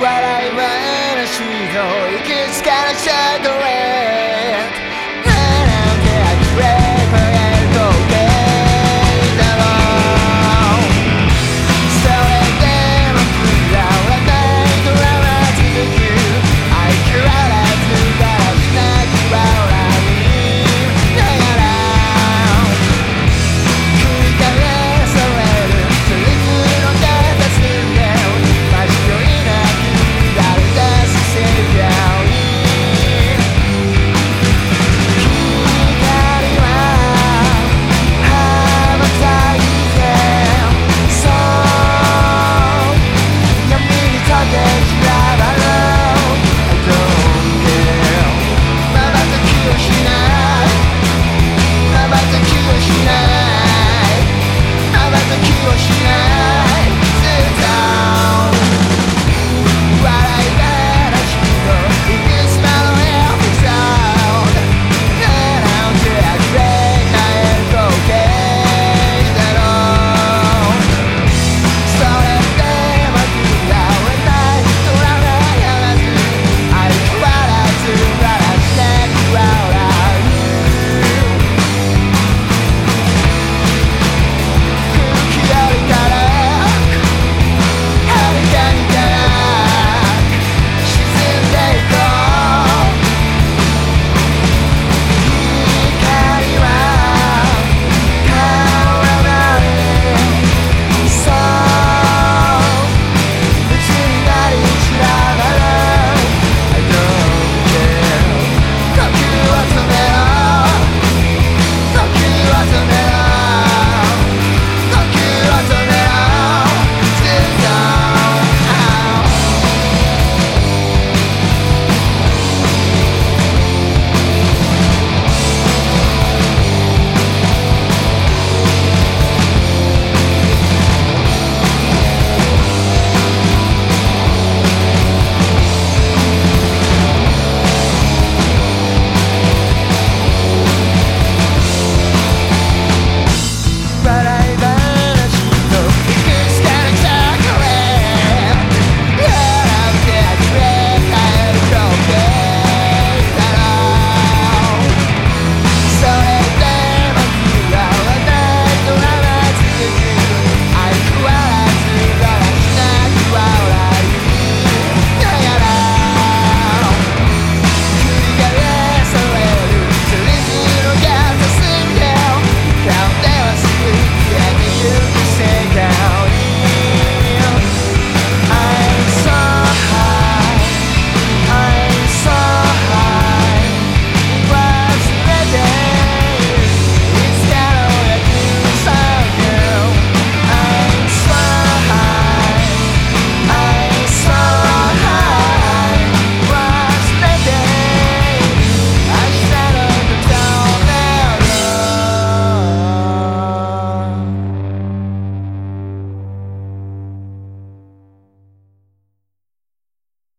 笑い話のいくつかのシャ